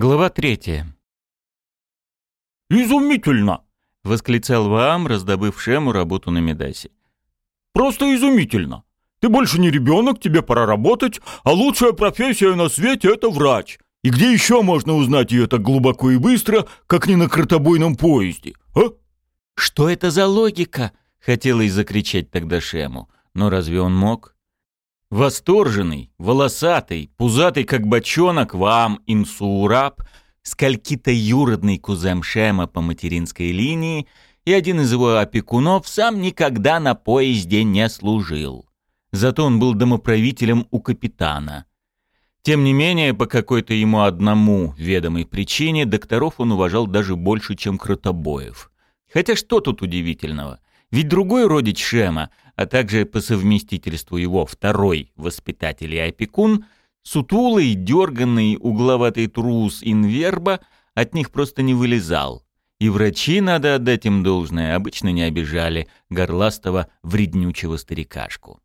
Глава третья. «Изумительно!» — восклицал Ваам, раздобыв Шему работу на Медасе. «Просто изумительно! Ты больше не ребенок, тебе пора работать, а лучшая профессия на свете — это врач. И где еще можно узнать ее так глубоко и быстро, как не на кротобойном поезде, а?» «Что это за логика?» — хотелось закричать тогда Шему. Но разве он мог? Восторженный, волосатый, пузатый, как бочонок, Ваам Инсураб — скольки-то юродный кузен Шема по материнской линии, и один из его опекунов сам никогда на поезде не служил. Зато он был домоправителем у капитана. Тем не менее, по какой-то ему одному ведомой причине докторов он уважал даже больше, чем Кротобоев. Хотя что тут удивительного? Ведь другой родич Шема, а также по совместительству его второй воспитатель и опекун – Сутулый, дерганный, угловатый трус инверба от них просто не вылезал. И врачи, надо отдать им должное, обычно не обижали горластого, вреднючего старикашку.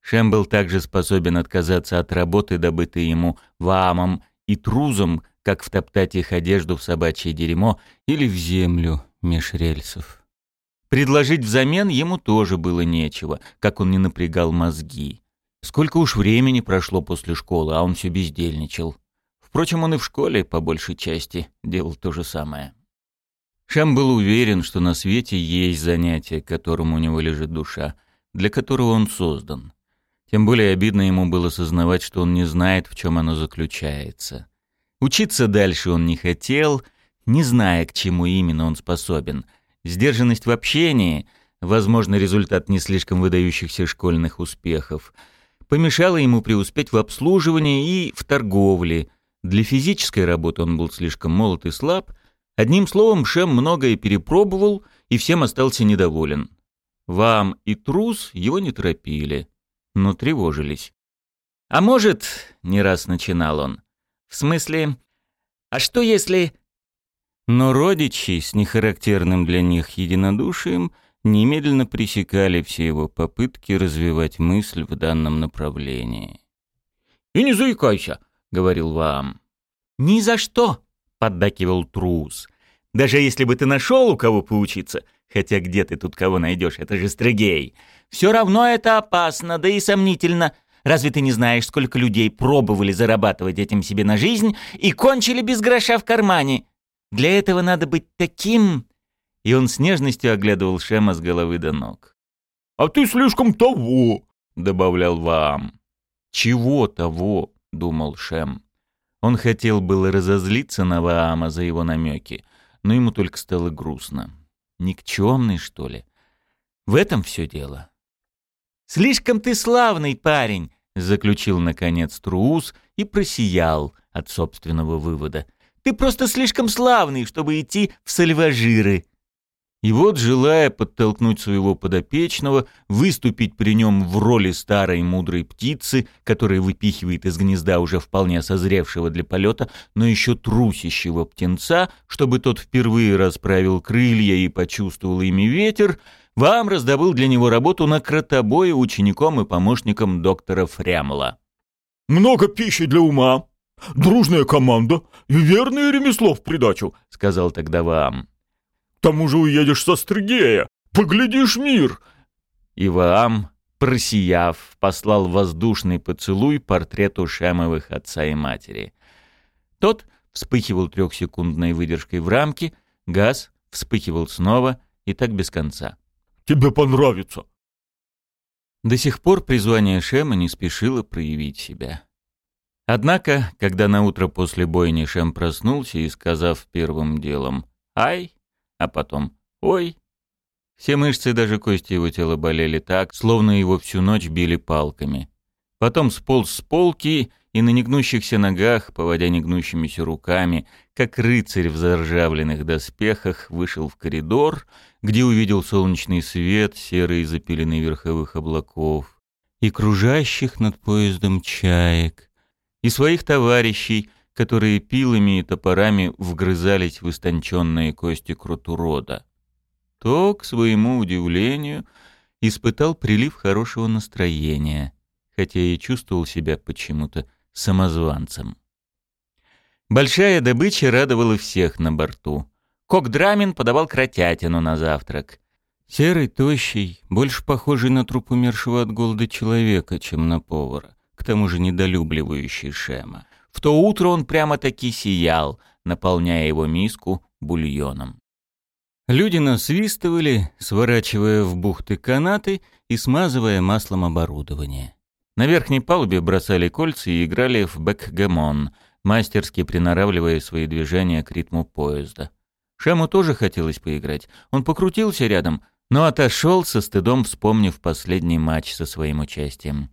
Шем был также способен отказаться от работы, добытой ему ваамом и трузом, как втоптать их одежду в собачье дерьмо или в землю меж рельсов. Предложить взамен ему тоже было нечего, как он не напрягал мозги. Сколько уж времени прошло после школы, а он все бездельничал. Впрочем, он и в школе, по большей части, делал то же самое. Шам был уверен, что на свете есть занятие, которому у него лежит душа, для которого он создан. Тем более обидно ему было сознавать, что он не знает, в чем оно заключается. Учиться дальше он не хотел, не зная, к чему именно он способен. Сдержанность в общении, возможно, результат не слишком выдающихся школьных успехов — помешало ему преуспеть в обслуживании и в торговле. Для физической работы он был слишком молод и слаб. Одним словом, Шем многое перепробовал и всем остался недоволен. Вам и трус его не торопили, но тревожились. «А может, — не раз начинал он, — в смысле, а что если...» Но родичи с нехарактерным для них единодушием немедленно пресекали все его попытки развивать мысль в данном направлении. «И не заикайся», — говорил Ваам. «Ни за что», — поддакивал трус. «Даже если бы ты нашел у кого поучиться, хотя где ты тут кого найдешь, это же стригей, все равно это опасно, да и сомнительно. Разве ты не знаешь, сколько людей пробовали зарабатывать этим себе на жизнь и кончили без гроша в кармане? Для этого надо быть таким и он с нежностью оглядывал Шема с головы до ног. «А ты слишком того!» — добавлял Ваам. «Чего того?» — думал Шем. Он хотел было разозлиться на Ваама за его намеки, но ему только стало грустно. Никчемный, что ли? В этом все дело. «Слишком ты славный парень!» — заключил, наконец, Трус и просиял от собственного вывода. «Ты просто слишком славный, чтобы идти в сальважиры!» И вот, желая подтолкнуть своего подопечного, выступить при нем в роли старой мудрой птицы, которая выпихивает из гнезда уже вполне созревшего для полета, но еще трусящего птенца, чтобы тот впервые расправил крылья и почувствовал ими ветер, вам раздобыл для него работу на кротобое учеником и помощником доктора Фрямла. «Много пищи для ума, дружная команда и верное ремесло в придачу», — сказал тогда вам тому же уедешь со Стригея, поглядишь мир!» Иваам, просияв, послал воздушный поцелуй портрету Шемовых отца и матери. Тот вспыхивал трехсекундной выдержкой в рамке, газ вспыхивал снова и так без конца. «Тебе понравится!» До сих пор призвание Шема не спешило проявить себя. Однако, когда на утро после бойни Шем проснулся и, сказав первым делом «Ай!», а потом «Ой!». Все мышцы даже кости его тела болели так, словно его всю ночь били палками. Потом сполз с полки и на негнущихся ногах, поводя негнущимися руками, как рыцарь в заржавленных доспехах, вышел в коридор, где увидел солнечный свет, серый запиленный верховых облаков, и кружащих над поездом чаек, и своих товарищей — которые пилами и топорами вгрызались в истонченные кости крутурода. То, к своему удивлению, испытал прилив хорошего настроения, хотя и чувствовал себя почему-то самозванцем. Большая добыча радовала всех на борту. Кок Драмин подавал кротятину на завтрак. Серый, тощий, больше похожий на труп умершего от голода человека, чем на повара, тому же недолюбливающий Шема. В то утро он прямо-таки сиял, наполняя его миску бульоном. Люди насвистывали, сворачивая в бухты канаты и смазывая маслом оборудование. На верхней палубе бросали кольца и играли в бэкгаммон, мастерски приноравливая свои движения к ритму поезда. Шему тоже хотелось поиграть. Он покрутился рядом, но отошел со стыдом, вспомнив последний матч со своим участием.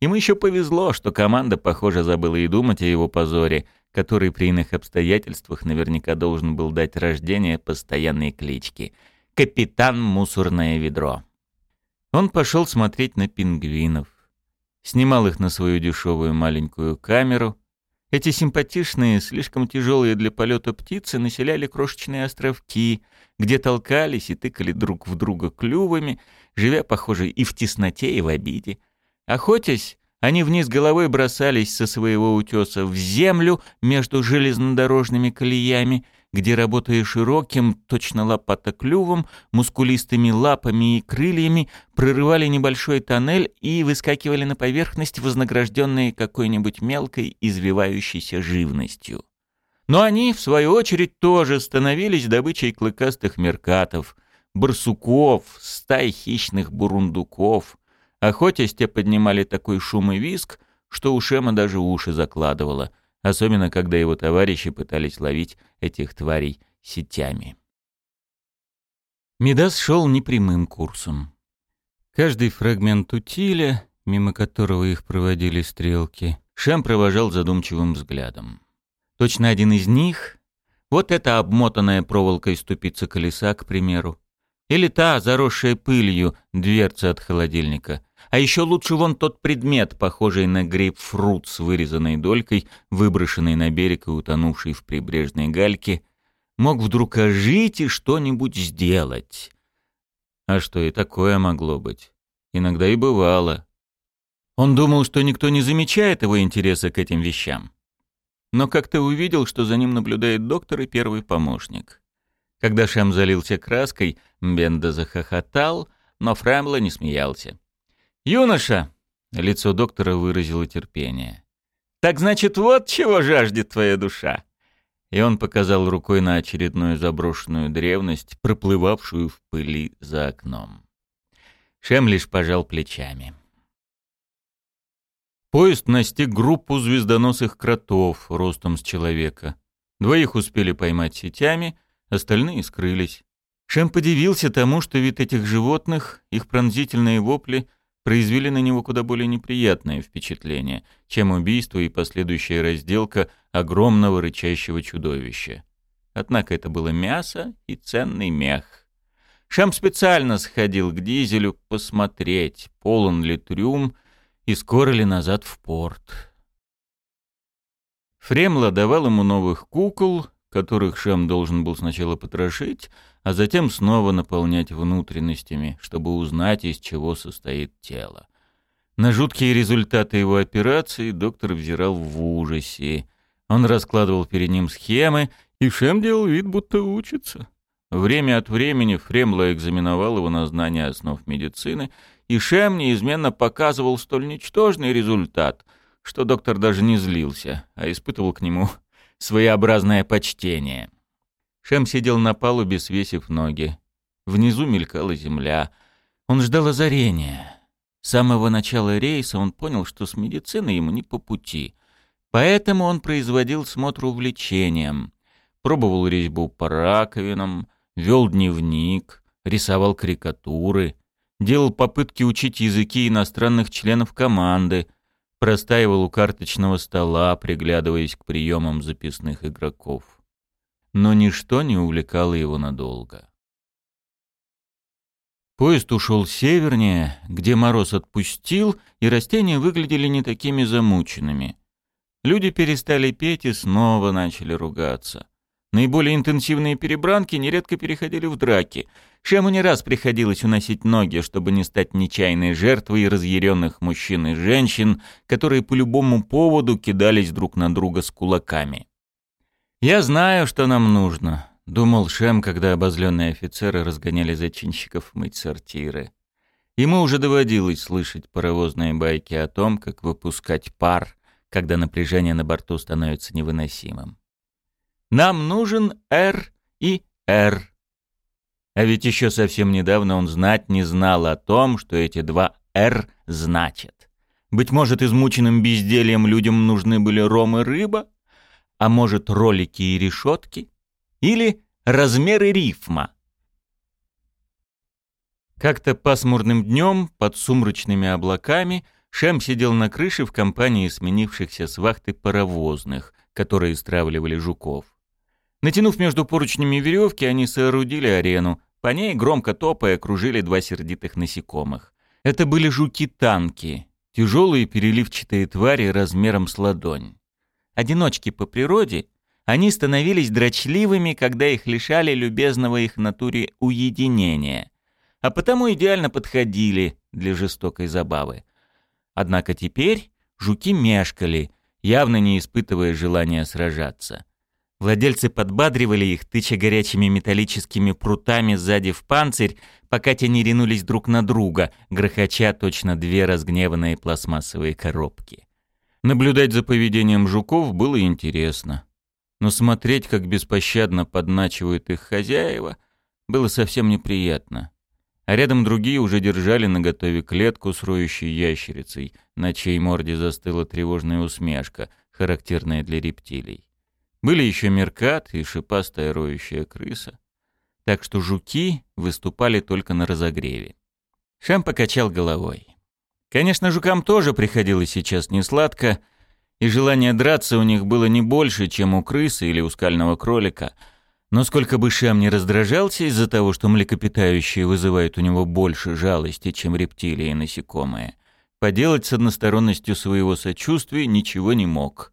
Ему еще повезло, что команда, похоже, забыла и думать о его позоре, который при иных обстоятельствах наверняка должен был дать рождение постоянной кличке «Капитан Мусорное ведро». Он пошел смотреть на пингвинов. Снимал их на свою дешевую маленькую камеру. Эти симпатичные, слишком тяжелые для полета птицы населяли крошечные островки — где толкались и тыкали друг в друга клювами, живя, похоже, и в тесноте, и в обиде. Охотясь, они вниз головой бросались со своего утеса в землю между железнодорожными колеями, где, работая широким, точно лопатоклювом, мускулистыми лапами и крыльями, прорывали небольшой тоннель и выскакивали на поверхность, вознагражденные какой-нибудь мелкой извивающейся живностью. Но они, в свою очередь, тоже становились добычей клыкастых меркатов, барсуков, стай хищных бурундуков. Охотясь, те поднимали такой шум и виск, что у Шема даже уши закладывало, особенно когда его товарищи пытались ловить этих тварей сетями. Медас шел непрямым курсом. Каждый фрагмент утиля, мимо которого их проводили стрелки, Шем провожал задумчивым взглядом. Точно один из них. Вот эта обмотанная проволокой ступица колеса, к примеру. Или та, заросшая пылью, дверца от холодильника. А еще лучше вон тот предмет, похожий на грейпфрут с вырезанной долькой, выброшенный на берег и утонувший в прибрежной гальке, мог вдруг ожить и что-нибудь сделать. А что и такое могло быть? Иногда и бывало. Он думал, что никто не замечает его интереса к этим вещам но как-то увидел, что за ним наблюдает доктор и первый помощник. Когда Шем залился краской, Бенда захохотал, но Фрэмло не смеялся. «Юноша!» — лицо доктора выразило терпение. «Так значит, вот чего жаждет твоя душа!» И он показал рукой на очередную заброшенную древность, проплывавшую в пыли за окном. Шем лишь пожал плечами. Поезд настиг группу звездоносых кротов ростом с человека. Двоих успели поймать сетями, остальные скрылись. Шем подивился тому, что вид этих животных, их пронзительные вопли произвели на него куда более неприятное впечатление, чем убийство и последующая разделка огромного рычащего чудовища. Однако это было мясо и ценный мех. Шем специально сходил к дизелю посмотреть, полон ли трюм, и скоро ли назад в порт. Фремла давал ему новых кукол, которых Шем должен был сначала потрошить, а затем снова наполнять внутренностями, чтобы узнать, из чего состоит тело. На жуткие результаты его операции доктор взирал в ужасе. Он раскладывал перед ним схемы, и Шем делал вид, будто учится. Время от времени Фремла экзаменовал его на знание основ медицины и Шем неизменно показывал столь ничтожный результат, что доктор даже не злился, а испытывал к нему своеобразное почтение. Шем сидел на палубе, свесив ноги. Внизу мелькала земля. Он ждал озарения. С самого начала рейса он понял, что с медициной ему не по пути. Поэтому он производил смотр увлечением. Пробовал резьбу по раковинам, вел дневник, рисовал карикатуры — делал попытки учить языки иностранных членов команды, простаивал у карточного стола, приглядываясь к приемам записных игроков. Но ничто не увлекало его надолго. Поезд ушел севернее, где мороз отпустил, и растения выглядели не такими замученными. Люди перестали петь и снова начали ругаться. Наиболее интенсивные перебранки нередко переходили в драки. Шему не раз приходилось уносить ноги, чтобы не стать нечаянной жертвой разъяренных мужчин и женщин, которые по любому поводу кидались друг на друга с кулаками. «Я знаю, что нам нужно», — думал Шем, когда обозленные офицеры разгоняли зачинщиков мыть сортиры. Ему уже доводилось слышать паровозные байки о том, как выпускать пар, когда напряжение на борту становится невыносимым. «Нам нужен Р и Р». А ведь еще совсем недавно он знать не знал о том, что эти два «Р» значат. Быть может, измученным бездельем людям нужны были ром и рыба? А может, ролики и решетки? Или размеры рифма? Как-то пасмурным днем, под сумрачными облаками, Шем сидел на крыше в компании сменившихся с вахты паровозных, которые стравливали жуков. Натянув между поручнями веревки, они соорудили арену. По ней, громко топая, кружили два сердитых насекомых. Это были жуки-танки, тяжелые переливчатые твари размером с ладонь. Одиночки по природе, они становились дрочливыми, когда их лишали любезного их натуре уединения — а потому идеально подходили для жестокой забавы. Однако теперь жуки мешкали, явно не испытывая желания сражаться. Владельцы подбадривали их, тыча горячими металлическими прутами сзади в панцирь, пока те не ринулись друг на друга, грохоча точно две разгневанные пластмассовые коробки. Наблюдать за поведением жуков было интересно. Но смотреть, как беспощадно подначивают их хозяева, было совсем неприятно а рядом другие уже держали наготове клетку с роющей ящерицей, на чьей морде застыла тревожная усмешка, характерная для рептилий. Были еще меркат и шипастая роющая крыса. Так что жуки выступали только на разогреве. Шам покачал головой. Конечно, жукам тоже приходилось сейчас несладко, и желание драться у них было не больше, чем у крысы или у скального кролика — но сколько бы Шам не раздражался из-за того, что млекопитающие вызывают у него больше жалости, чем рептилии и насекомые, поделать с односторонностью своего сочувствия ничего не мог.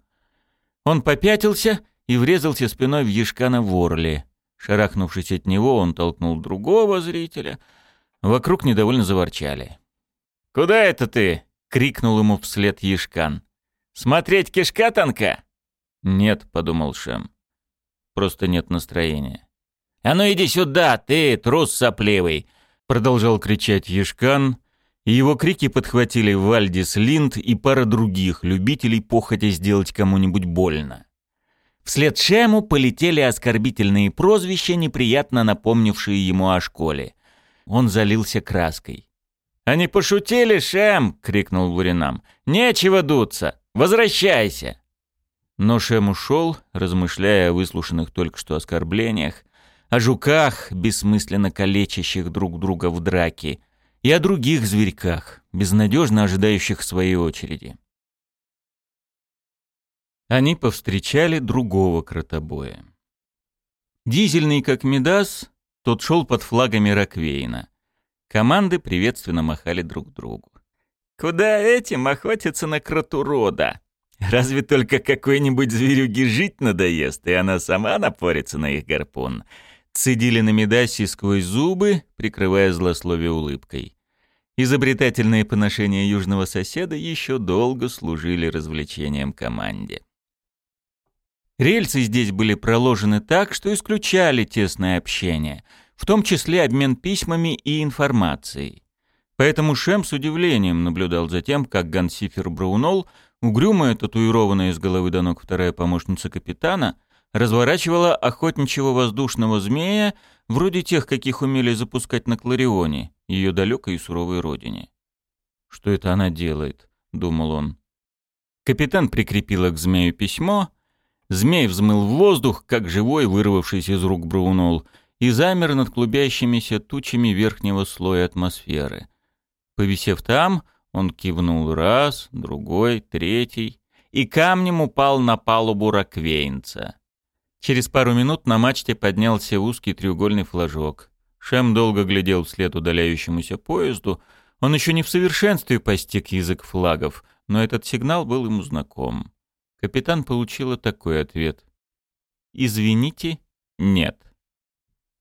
Он попятился и врезался спиной в Ешкана Ворли. Шарахнувшись от него, он толкнул другого зрителя. Вокруг недовольно заворчали. «Куда это ты?» — крикнул ему вслед Ешкан. «Смотреть кишка танка?» «Нет», — подумал Шем просто нет настроения. «А ну иди сюда, ты, трус сопливый!» Продолжал кричать Ешкан, и его крики подхватили Вальдис Линд и пара других любителей походя сделать кому-нибудь больно. Вслед Шему полетели оскорбительные прозвища, неприятно напомнившие ему о школе. Он залился краской. «Они пошутили, Шем!» — крикнул Буринам. «Нечего дуться! Возвращайся!» Но Шем ушел, размышляя о выслушанных только что оскорблениях, о жуках, бессмысленно калечащих друг друга в драке, и о других зверьках, безнадежно ожидающих своей очереди. Они повстречали другого кротобоя. Дизельный, как Медас, тот шел под флагами Роквейна. Команды приветственно махали друг другу. «Куда этим охотятся на кротурода?» Разве только какой-нибудь зверюге жить надоест, и она сама напорится на их гарпун. Цедили на Медаси сквозь зубы, прикрывая злословие улыбкой. Изобретательные поношения южного соседа еще долго служили развлечением команде. Рельсы здесь были проложены так, что исключали тесное общение, в том числе обмен письмами и информацией. Поэтому Шем с удивлением наблюдал за тем, как Гансифер Браунол — Угрюмая, татуированная с головы до ног вторая помощница капитана, разворачивала охотничьего воздушного змея, вроде тех, каких умели запускать на Кларионе, ее далекой и суровой родине. «Что это она делает?» — думал он. Капитан прикрепила к змею письмо, змей взмыл в воздух, как живой, вырвавшийся из рук Браунол, и замер над клубящимися тучами верхнего слоя атмосферы. Повисев там, он кивнул раз, другой, третий, и камнем упал на палубу раквейнца. Через пару минут на мачте поднялся узкий треугольный флажок. Шем долго глядел вслед удаляющемуся поезду. Он еще не в совершенстве постиг язык флагов, но этот сигнал был ему знаком. Капитан получила такой ответ. «Извините, нет».